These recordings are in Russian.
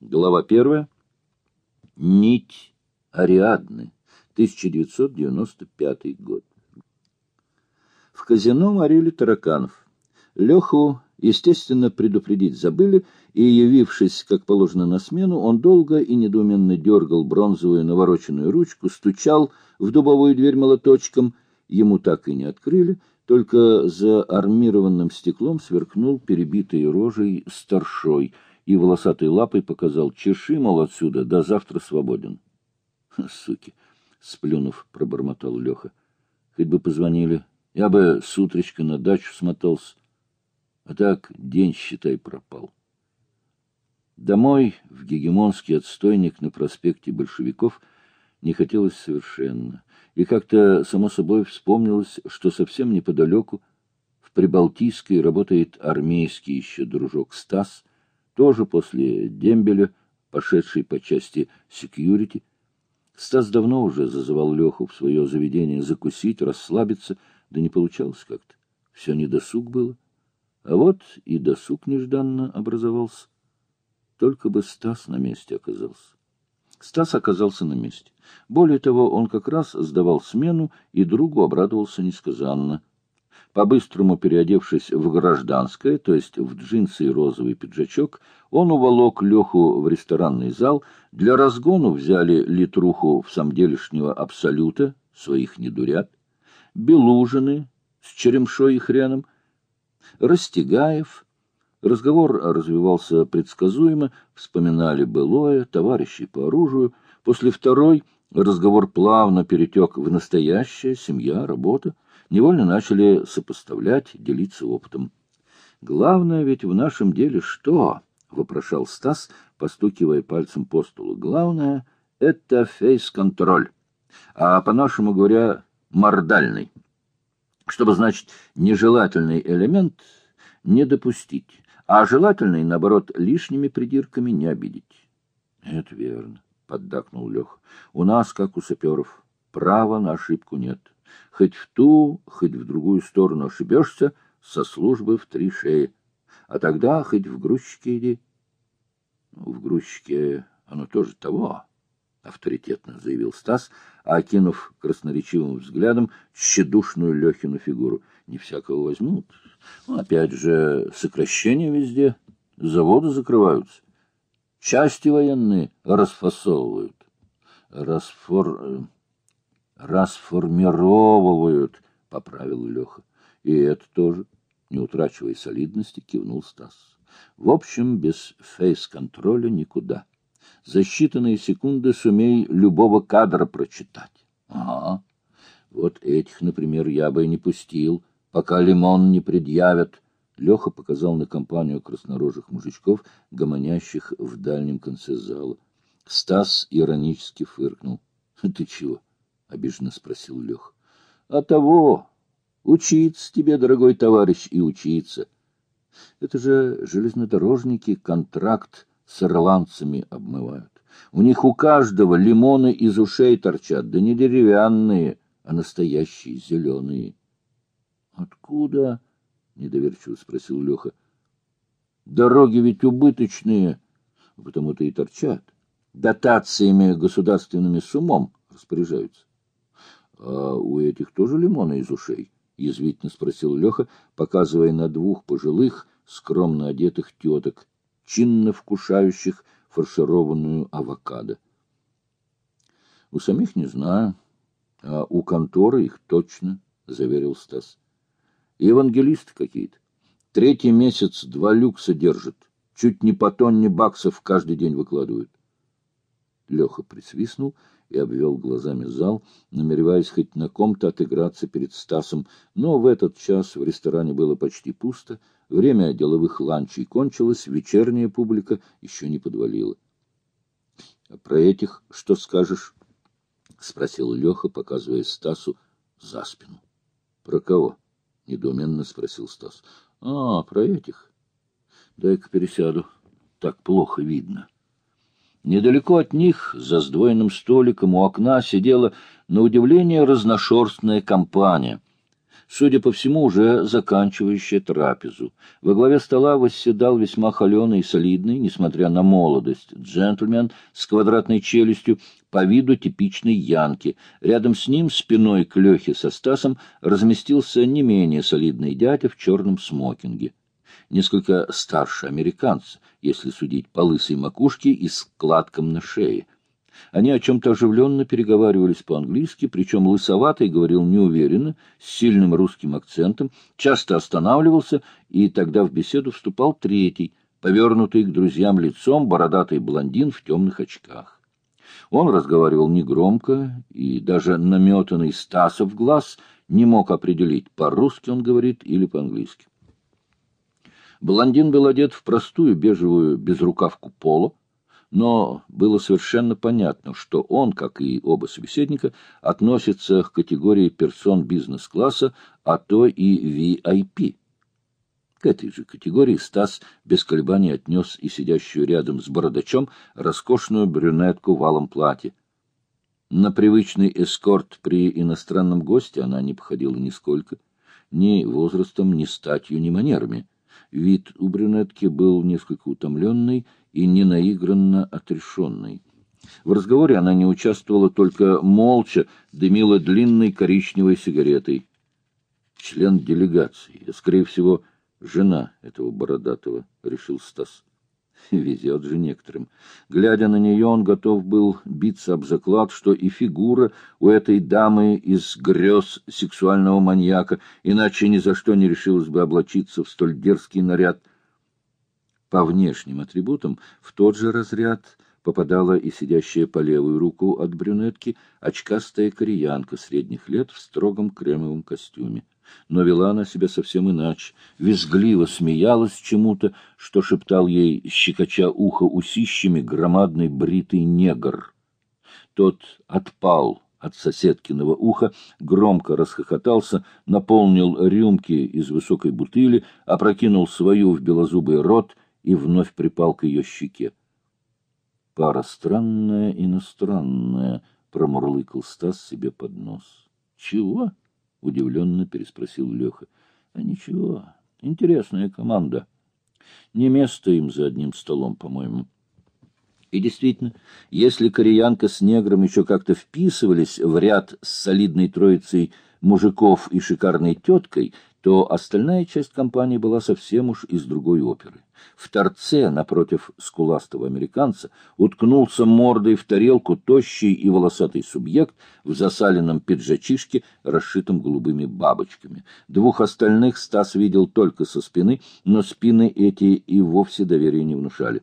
Глава первая. Нить Ариадны. 1995 год. В казино морили тараканов. Леху, естественно, предупредить забыли, и, явившись, как положено, на смену, он долго и недоуменно дергал бронзовую навороченную ручку, стучал в дубовую дверь молоточком. Ему так и не открыли, только за армированным стеклом сверкнул перебитой рожей старшой и волосатой лапой показал «Чеши, мол, отсюда, до завтра свободен». «Суки!» — сплюнув, пробормотал Леха. «Хоть бы позвонили, я бы с утречка на дачу смотался, а так день, считай, пропал». Домой, в гегемонский отстойник на проспекте большевиков, не хотелось совершенно и как-то само собой вспомнилось, что совсем неподалеку, в Прибалтийской, работает армейский еще дружок Стас, тоже после дембеля, пошедший по части секьюрити. Стас давно уже зазывал Леху в свое заведение закусить, расслабиться, да не получалось как-то. Все недосуг было. А вот и досуг нежданно образовался. Только бы Стас на месте оказался. Стас оказался на месте. Более того, он как раз сдавал смену, и другу обрадовался несказанно. По-быстрому переодевшись в гражданское, то есть в джинсы и розовый пиджачок, он уволок Леху в ресторанный зал. Для разгону взяли литруху в самделишнего абсолюта, своих недурят, Белужины с черемшой и хреном, Растегаев — Разговор развивался предсказуемо, вспоминали былое, товарищей по оружию. После второй разговор плавно перетек в настоящее, семья, работа. Невольно начали сопоставлять, делиться опытом. «Главное ведь в нашем деле что?» — вопрошал Стас, постукивая пальцем по столу. «Главное — это фейс-контроль, а по-нашему говоря, мордальный. Чтобы, значит, нежелательный элемент не допустить, а желательно и, наоборот, лишними придирками не обидеть. — Это верно, — поддакнул Лех. — У нас, как у саперов, права на ошибку нет. Хоть в ту, хоть в другую сторону ошибешься, со службы в три шеи. А тогда хоть в грузчике иди. Ну, — В грузчике оно тоже того, — авторитетно заявил Стас, окинув красноречивым взглядом тщедушную Лехину фигуру. — Не всякого возьмут. Ну, опять же, сокращения везде, заводы закрываются, части военные расфасовывают, расфор... расформировывают, — поправил Леха. И это тоже, не утрачивая солидности, кивнул Стас. В общем, без фейс-контроля никуда. За считанные секунды сумей любого кадра прочитать. Ага. Вот этих, например, я бы и не пустил, пока лимон не предъявят. Леха показал на компанию краснорожих мужичков, гомонящих в дальнем конце зала. Стас иронически фыркнул. — Ты чего? — обиженно спросил Леха. — А того! Учиться тебе, дорогой товарищ, и учиться. Это же железнодорожники контракт с ирландцами обмывают. У них у каждого лимоны из ушей торчат, да не деревянные, а настоящие зеленые. Откуда? — недоверчиво спросил Леха. — Дороги ведь убыточные, потому-то и торчат. Дотациями государственными с умом распоряжаются. — А у этих тоже лимоны из ушей? — язвительно спросил Леха, показывая на двух пожилых, скромно одетых теток, чинно вкушающих фаршированную авокадо. — У самих не знаю, а у конторы их точно, — заверил Стас. Евангелисты какие-то. Третий месяц два люкса держат. Чуть не по тонне баксов каждый день выкладывают. Леха присвистнул и обвел глазами зал, намереваясь хоть на ком-то отыграться перед Стасом, но в этот час в ресторане было почти пусто, время деловых ланчей кончилось, вечерняя публика еще не подвалила. — А про этих что скажешь? — спросил Леха, показывая Стасу за спину. — Про кого? —— недоуменно спросил Стас. — А, про этих. Дай-ка пересяду. Так плохо видно. Недалеко от них, за сдвоенным столиком у окна, сидела, на удивление, разношерстная компания. судя по всему, уже заканчивающая трапезу. Во главе стола восседал весьма холеный и солидный, несмотря на молодость, джентльмен с квадратной челюстью, по виду типичной янки. Рядом с ним, спиной к Лехе со Стасом, разместился не менее солидный дядя в черном смокинге. Несколько старше американца, если судить по лысой макушке и складкам на шее. Они о чем-то оживленно переговаривались по-английски, причем лысоватый говорил неуверенно, с сильным русским акцентом, часто останавливался, и тогда в беседу вступал третий, повернутый к друзьям лицом бородатый блондин в темных очках. Он разговаривал негромко, и даже наметанный Стасов глаз не мог определить, по-русски он говорит или по-английски. Блондин был одет в простую бежевую безрукавку поло, но было совершенно понятно, что он, как и оба собеседника, относится к категории персон бизнес-класса, а то и VIP. К этой же категории Стас без колебаний отнес и сидящую рядом с бородачом роскошную брюнетку в алом платье. На привычный эскорт при иностранном госте она не походила нисколько, ни возрастом, ни статью, ни манерами. Вид у брюнетки был несколько утомленный и ненаигранно отрешенный. В разговоре она не участвовала, только молча дымила длинной коричневой сигаретой. Член делегации, скорее всего, жена этого бородатого, — решил Стас. Везет же некоторым. Глядя на нее, он готов был биться об заклад, что и фигура у этой дамы из грез сексуального маньяка, иначе ни за что не решилась бы облачиться в столь дерзкий наряд. По внешним атрибутам в тот же разряд попадала и сидящая по левую руку от брюнетки очкастая кореянка средних лет в строгом кремовом костюме но вела она себя совсем иначе, визгливо смеялась чему-то, что шептал ей, щекоча ухо усищами, громадный бритый негр. Тот отпал от соседкиного уха, громко расхохотался, наполнил рюмки из высокой бутыли, опрокинул свою в белозубый рот и вновь припал к ее щеке. «Пара странная, иностранная», — промурлыкал Стас себе под нос. «Чего?» — удивленно переспросил Леха. — А ничего, интересная команда. Не место им за одним столом, по-моему. И действительно, если кореянка с негром еще как-то вписывались в ряд с солидной троицей мужиков и шикарной теткой, то остальная часть компании была совсем уж из другой оперы. В торце, напротив скуластого американца, уткнулся мордой в тарелку тощий и волосатый субъект в засаленном пиджачишке, расшитом голубыми бабочками. Двух остальных Стас видел только со спины, но спины эти и вовсе доверия не внушали.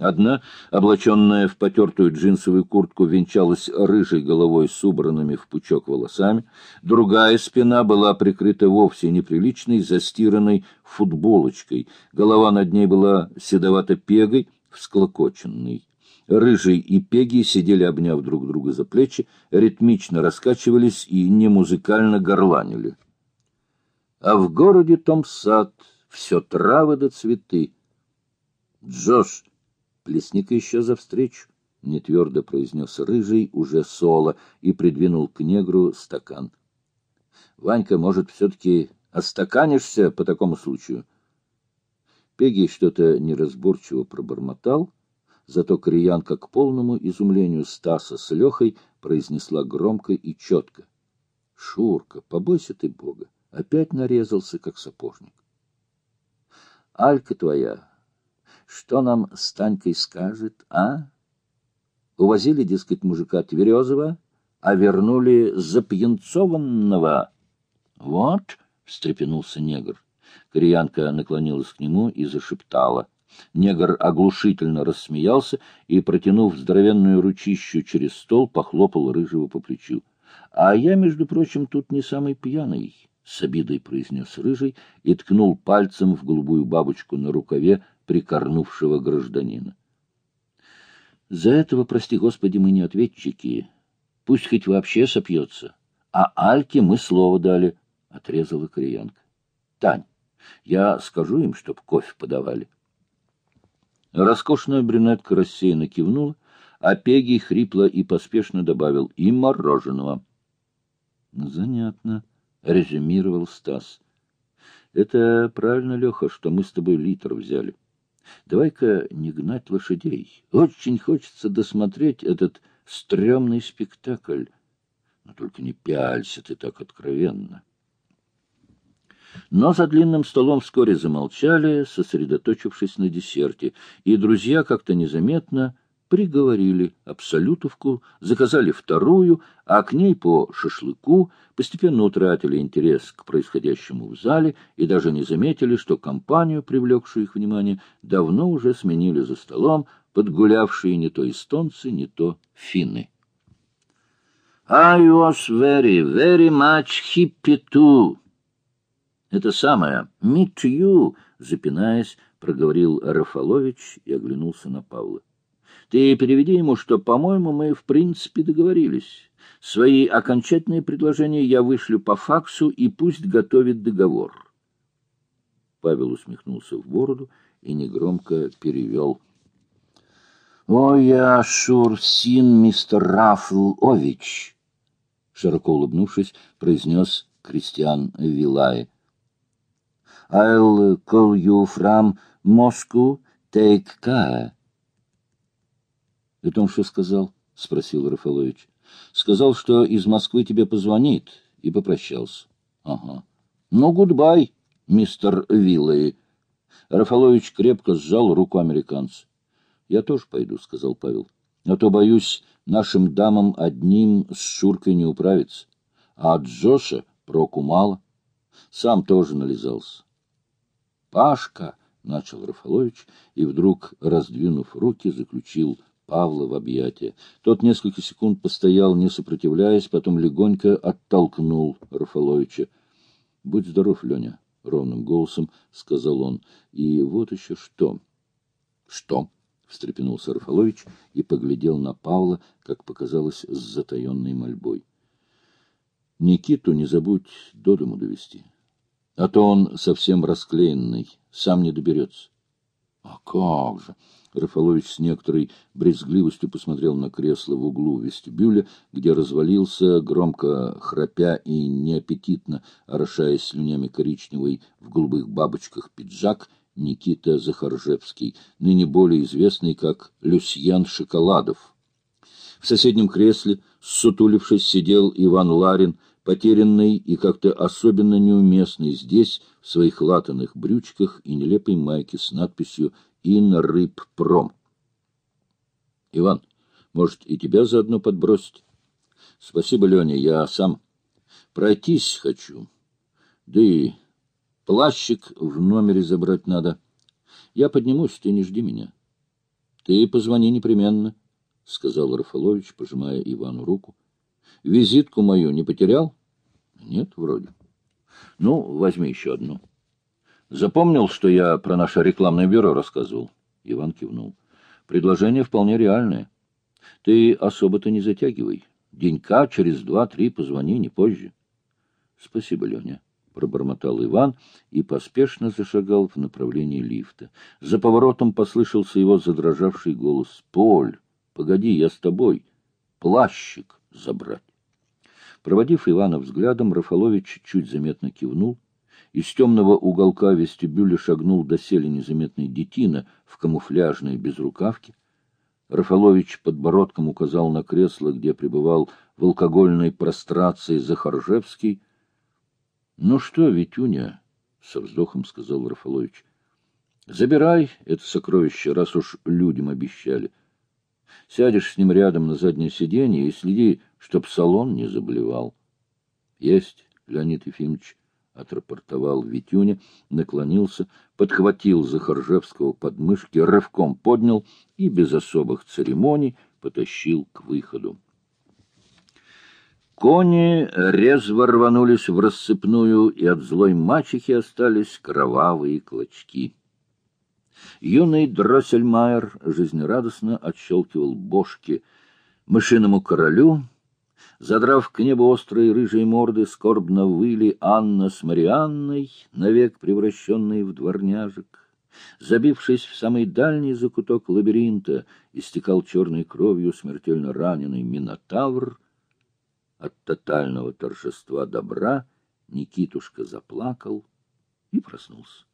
Одна, облаченная в потертую джинсовую куртку, венчалась рыжей головой с убранными в пучок волосами, другая спина была прикрыта вовсе неприличной, застиранной футболочкой, голова над ней была седовато-пегой, всклокоченной. Рыжий и Пеги сидели, обняв друг друга за плечи, ритмично раскачивались и немузыкально горланили. А в городе том сад, все травы да цветы. Джош, Плесни-ка еще за встречу, — нетвердо произнес Рыжий уже соло и придвинул к негру стакан. — Ванька, может, все-таки остаканишься по такому случаю? Пегий что-то неразборчиво пробормотал, зато Кореянка к полному изумлению Стаса с Лехой произнесла громко и четко. — Шурка, побойся ты Бога, опять нарезался, как сапожник. — Алька твоя что нам с Танькой скажет, а? Увозили, дескать, мужика Тверезова, а вернули запьянцованного. Вот, — встрепенулся негр. Кореянка наклонилась к нему и зашептала. Негр оглушительно рассмеялся и, протянув здоровенную ручищу через стол, похлопал рыжего по плечу. — А я, между прочим, тут не самый пьяный, — с обидой произнес рыжий и ткнул пальцем в голубую бабочку на рукаве прикорнувшего гражданина. За этого, прости господи, мы не ответчики. Пусть хоть вообще сопьется. А Альке мы слово дали, — отрезала Кореянка. Тань, я скажу им, чтоб кофе подавали. Роскошная брюнетка рассеянно кивнула, а Пеги хрипло и поспешно добавил «и мороженого». — Занятно, — резюмировал Стас. — Это правильно, Леха, что мы с тобой литр взяли. Давай-ка не гнать лошадей. Очень хочется досмотреть этот стрёмный спектакль. Но только не пялься ты так откровенно. Но за длинным столом вскоре замолчали, сосредоточившись на десерте, и друзья как-то незаметно приговорили абсолютовку, заказали вторую, а к ней по шашлыку постепенно утратили интерес к происходящему в зале и даже не заметили, что компанию, привлекшую их внимание, давно уже сменили за столом подгулявшие не то эстонцы, не то финны. «I was very, very much happy too», это самое «meet you», запинаясь, проговорил Рафалович и оглянулся на Павла. Ты переведи ему, что, по-моему, мы в принципе договорились. Свои окончательные предложения я вышлю по факсу, и пусть готовит договор. Павел усмехнулся в бороду и негромко перевел. — О, я Шурсин, мистер Рафлович! — широко улыбнувшись, произнес Кристиан Вилай. I'll call you from Moscow. Take care. — Это он что сказал? — спросил Рафалович. — Сказал, что из Москвы тебе позвонит, и попрощался. — Ага. — Ну, гудбай, мистер Виллей. Рафалович крепко сжал руку американца. — Я тоже пойду, — сказал Павел. — А то, боюсь, нашим дамам одним с Шуркой не управиться. А от Джоша проку мало. Сам тоже нализался. — Пашка! — начал Рафалович, и вдруг, раздвинув руки, заключил Павла в объятия. Тот несколько секунд постоял, не сопротивляясь, потом легонько оттолкнул Рафаловича. — Будь здоров, Леня, — ровным голосом сказал он. — И вот еще что. — Что? — встрепенулся Рафалович и поглядел на Павла, как показалось, с затаенной мольбой. — Никиту не забудь до дому довести. А то он совсем расклеенный, сам не доберется. — А как же! Рафалович с некоторой брезгливостью посмотрел на кресло в углу вестибюля, где развалился, громко храпя и неаппетитно, орошаясь слюнями коричневый в голубых бабочках пиджак, Никита Захаржевский, ныне более известный как Люсьян Шоколадов. В соседнем кресле, сутулившись, сидел Иван Ларин — потерянный и как-то особенно неуместный здесь, в своих латаных брючках и нелепой майке с надписью «Инрыбпром». — Иван, может, и тебя заодно подбросить? — Спасибо, Леня, я сам. Пройтись хочу. Да и плащик в номере забрать надо. Я поднимусь, ты не жди меня. — Ты позвони непременно, — сказал Рафалович, пожимая Ивану руку. Визитку мою не потерял? Нет, вроде. Ну, возьми еще одну. Запомнил, что я про наше рекламное бюро рассказывал? Иван кивнул. Предложение вполне реальное. Ты особо-то не затягивай. Денька через два-три позвони, не позже. Спасибо, Леня. — пробормотал Иван и поспешно зашагал в направлении лифта. За поворотом послышался его задрожавший голос. — Поль, погоди, я с тобой. Плащик забрать. Проводив Ивана взглядом, Рафалович чуть заметно кивнул. Из темного уголка вестибюля шагнул доселе незаметный детина в камуфляжной безрукавке. Рафалович подбородком указал на кресло, где пребывал в алкогольной прострации Захаржевский. — Ну что, Витюня, — со вздохом сказал Рафалович, — забирай это сокровище, раз уж людям обещали. Сядешь с ним рядом на заднее сиденье и следи, чтоб салон не заблевал. — Есть, Леонид Ефимович, — отрапортовал Витюня, наклонился, подхватил Захаржевского под мышки, рывком поднял и без особых церемоний потащил к выходу. Кони резво рванулись в рассыпную, и от злой мачехи остались кровавые клочки. Юный Дроссельмайер жизнерадостно отщелкивал бошки мышиному королю. Задрав к небу острые рыжие морды, скорбно выли Анна с Марианной, навек превращенные в дворняжек. Забившись в самый дальний закуток лабиринта, истекал черной кровью смертельно раненый Минотавр. От тотального торжества добра Никитушка заплакал и проснулся.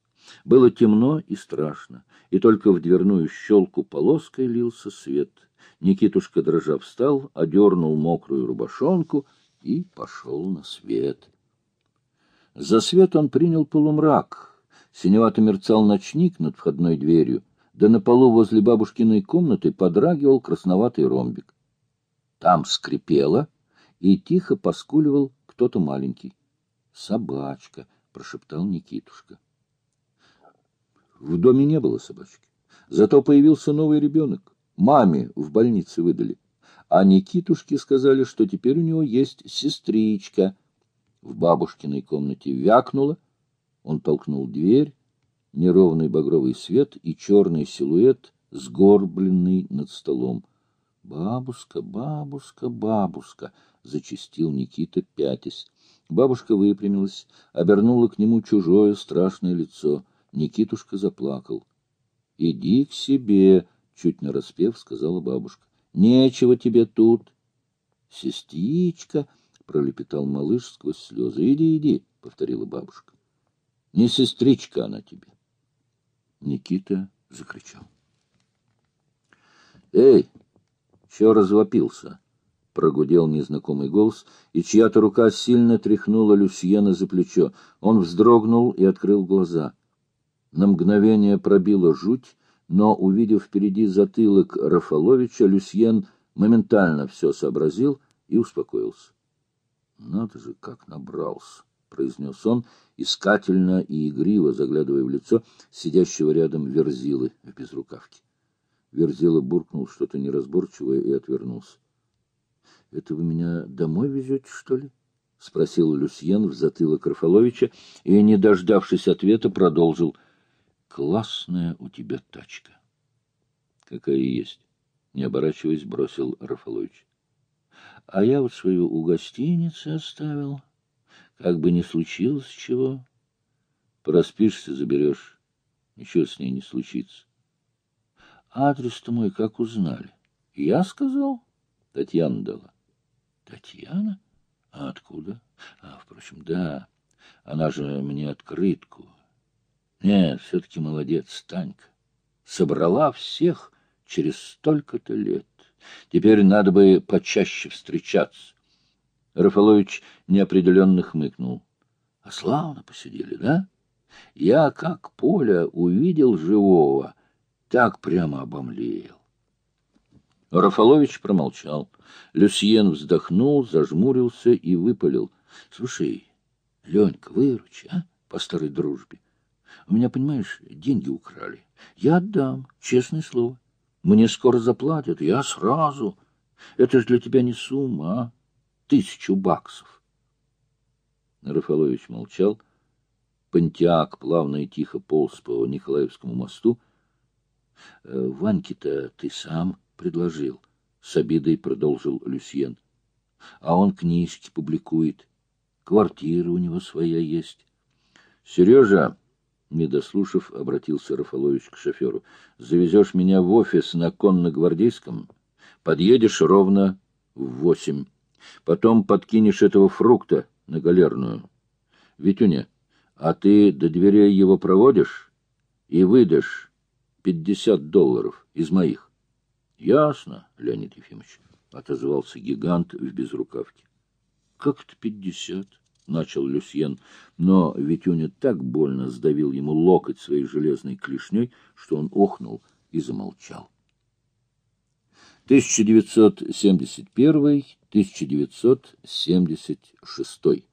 Было темно и страшно, и только в дверную щелку полоской лился свет. Никитушка, дрожа, встал, одернул мокрую рубашонку и пошел на свет. За свет он принял полумрак. Синевато мерцал ночник над входной дверью, да на полу возле бабушкиной комнаты подрагивал красноватый ромбик. Там скрипело, и тихо поскуливал кто-то маленький. «Собачка», — прошептал Никитушка. В доме не было собачки. Зато появился новый ребенок. Маме в больнице выдали. А Никитушке сказали, что теперь у него есть сестричка. В бабушкиной комнате вякнуло. Он толкнул дверь. Неровный багровый свет и черный силуэт, сгорбленный над столом. «Бабушка, бабушка, бабушка!» — зачастил Никита, пятясь. Бабушка выпрямилась, обернула к нему чужое страшное лицо. Никитушка заплакал. — Иди к себе, — чуть нараспев сказала бабушка. — Нечего тебе тут. — Сестричка, — пролепетал малыш сквозь слезы. — Иди, иди, — повторила бабушка. — Не сестричка она тебе. Никита закричал. — Эй! Все развопился, — прогудел незнакомый голос, и чья-то рука сильно тряхнула Люсьена за плечо. Он вздрогнул и открыл глаза. На мгновение пробила жуть, но, увидев впереди затылок Рафаловича, Люсьен моментально все сообразил и успокоился. — Надо же, как набрался! — произнес он, искательно и игриво заглядывая в лицо сидящего рядом Верзилы в безрукавке. Верзила буркнул что-то неразборчивое и отвернулся. — Это вы меня домой везете, что ли? — спросил Люсьен в затылок Рафаловича и, не дождавшись ответа, продолжил. — Классная у тебя тачка. — Какая есть. Не оборачиваясь, бросил Рафалович. — А я вот свою у гостиницы оставил. Как бы ни случилось чего. Проспишься, заберешь. Ничего с ней не случится. Адрес-то мой как узнали? Я сказал? Татьяна дала. Татьяна? А откуда? А, впрочем, да. Она же мне открытку. Нет, все-таки молодец, Танька. Собрала всех через столько-то лет. Теперь надо бы почаще встречаться. Рафалович неопределенно хмыкнул. А славно посидели, да? Я, как Поля, увидел живого — так прямо обомлел. Рафалович промолчал. Люсьен вздохнул, зажмурился и выпалил. — Слушай, Ленька, выручи, а, по старой дружбе. У меня, понимаешь, деньги украли. Я отдам, честное слово. Мне скоро заплатят, я сразу. Это же для тебя не сумма, а? Тысячу баксов. Рафалович молчал. Пантиак плавно и тихо полз по Николаевскому мосту, Э, — Ваньке-то ты сам предложил, — с обидой продолжил Люсьен. — А он книжки публикует. Квартира у него своя есть. — Сережа, не дослушав, обратился Рафалович к шоферу, — завезешь меня в офис на конно-гвардейском, подъедешь ровно в восемь. Потом подкинешь этого фрукта на галерную. Витюня, а ты до дверей его проводишь и выдашь пятьдесят долларов из моих. — Ясно, Леонид Ефимович, — отозвался гигант в безрукавке. — Как это пятьдесят? — начал Люсьен, но Витюня так больно сдавил ему локоть своей железной клешней, что он охнул и замолчал. 1971-1976